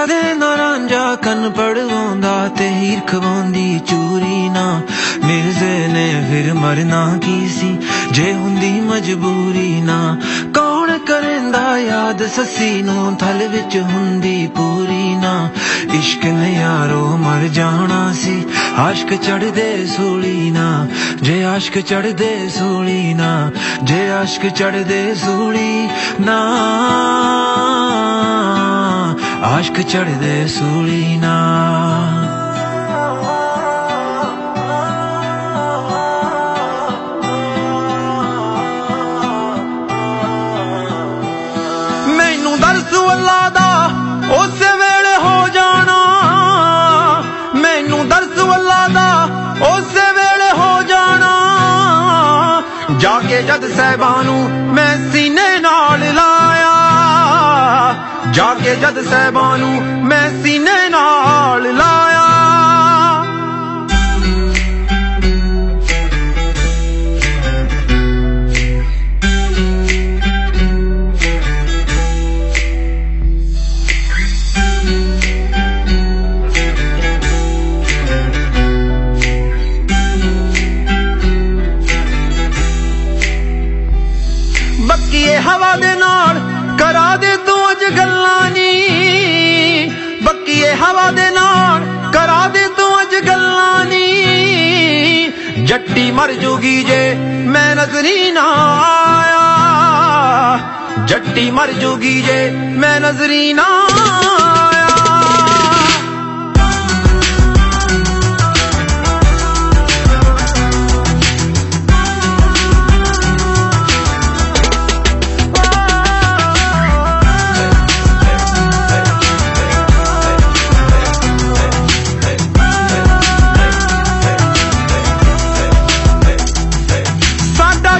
ਕਦੇ ਨਾ ਰਾਂਝਾ ਕੰਨ ਪੜਵਾਉਂਦਾ ਤੇ ਹੀਰ ਖਵਾਉਂਦੀ ਚੂਰੀ ਨਾ। ਮਿਰਜ਼ੇ ਨੇ ਫਿਰ ਮਰਨਾ ਕੀ ਸੀ? ਜੇ ਹੁੰਦੀ ਮਜਬੂਰੀ ਨਾ। ਕੌਣ ਕਰੇਂਦਾ ਯਾਦ ਸੱਸੀ ਨੂੰ? ਥਲ ਵਿੱਚ ਹੁੰਦੀ ਪੂਰੀ ਨਾ। ਇਸ਼ਕ ਨੇ ਯਾਰੋ ਮਰ ਜਾਣਾ ਸੀ। ਆਸ਼ਕ ਚੜਦੇ ਸੂਲੀ ਨਾ। ਜੇ ਆਸ਼ਕ ਚੜਦੇ ਸੂਲੀ ਨਾ। ਜੇ ਆਸ਼ਕ ਚੜਦੇ ਸੂਲੀ ਨਾ। ਆਸ਼ਕ ਚੜਦੇ ਸੂਲੀ ਨਾ ਮੈਨੂੰ ਦਰਸ ਅੱਲਾ ਦਾ ਉਸੇ ਵੇਲੇ ਹੋ ਜਾਣਾ। ਮੈਨੂੰ ਦਰਸ ਅੱਲਾ ਦਾ ਉਸੇ ਵੇਲੇ ਹੋ ਜਾਣਾ। ਜਾ ਕੇ ਜਦ ਸਹਿਬਾਂ ਨੂੰ ਕੇ ਜਦ ਸਹਿਬਾਂ ਨੂੰ ਮੈਂ ਸੀਨੇ ਨਾਲ ਲਾਇਆ। ਬੱਕੀਏ ਹਵਾ ਦੇ ਨਾਲ ਕਰਾ ਦੇ ਜੱਟੀ ਮਰ ਜੂਗੀ ਜੇ ਮੈਂ ਨਜ਼ਰੀ ਨਾ ਆਇਆ। ਜੱਟੀ ਮਰ ਜੂਗੀ ਜੇ ਮੈਂ ਨਜ਼ਰੀ ਨਾ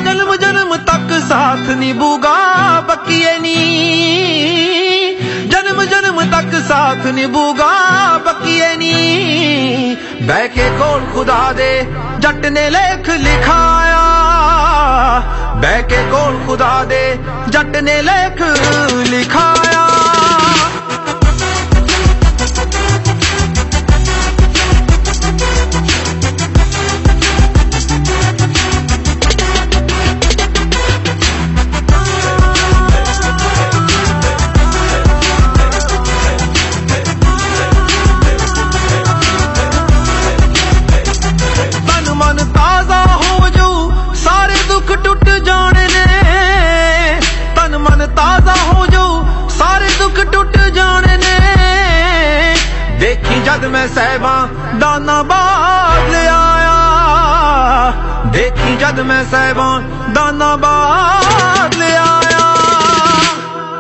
ਜਨਮ ਜਨਮ ਤੱਕ ਸਾਥ ਨਿਭੂਗਾ, ਬੱਕੀਏ ਨੀ। ਜਨਮ ਜਨਮ ਤੱਕ ਸਾਥ ਨਿਭੂਗਾ, ਬੱਕੀਏ ਨੀ। ਬਹਿ ਕੇ ਕੋਲ ਖੁਦਾ ਦੇ, ਜੱਟ ਨੇ ਲੇਖ ਲਿਖਾਇਆ। ਬਹਿ ਕੇ ਕੋਲ ਖੁਦਾ ਦੇ, ਜੱਟ ਨੇ ਲੇਖ ਲਿਖਾਇਆ। ਸ਼ਾਇਦ ਮੈਂ ਸਹਿਬਾ ਦਾਨਾ ਬਾਦ ਲਿਆਇਆ। ਦੇਖੀ ਜਦ ਮੈਂ ਸਹਿਬਾ ਦਾਨਾ ਬਾਦ ਲਿਆਇਆ।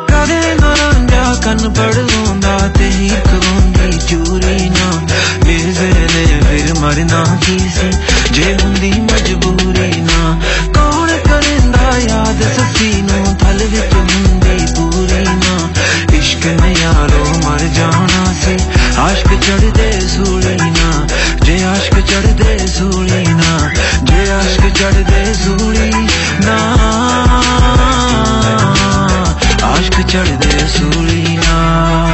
ਕਦੇ ਨਾ ਰੰਗਾ ਕੰਨ ਪੜ ਲੂੰਦਾ ਤੇ ਹੀ ਕਰੂੰਗੀ ਚੂਰੀ ਨਾ। ਮੇਰੇ ਜ਼ਹਿਨੇ ਫਿਰ ਮਰਨਾ ਹੀ ਸੀ? ਜੇ ਹੁੰਦੀ ਮਜਬੂਰੀ ਨਾ। ਕੌਣ ਕਰਿੰਦਾ ਯਾਦ ਸੱਸੀ ਨੂੰ? ਥਲ ਵਿੱਚ ਹੁੰਦੀ ਪੂਰੀ ਨਾ। ਇਸ਼ਕ ਨੇ ਯਾਰੋ ਆਸ਼ਕ ਚੜਦੇ ਸੂਲੀ ਨਾ, ਜੇ ਆਸ਼ਕ ਚੜਦੇ ਸੂਲੀ ਨਾ, ਜੇ ਆਸ਼ਕ ਚੜਦੇ ਸੂਲੀ ਨਾ। ਆਸ਼ਕ ਚੜਦੇ ਸੂਲੀ ਨਾ।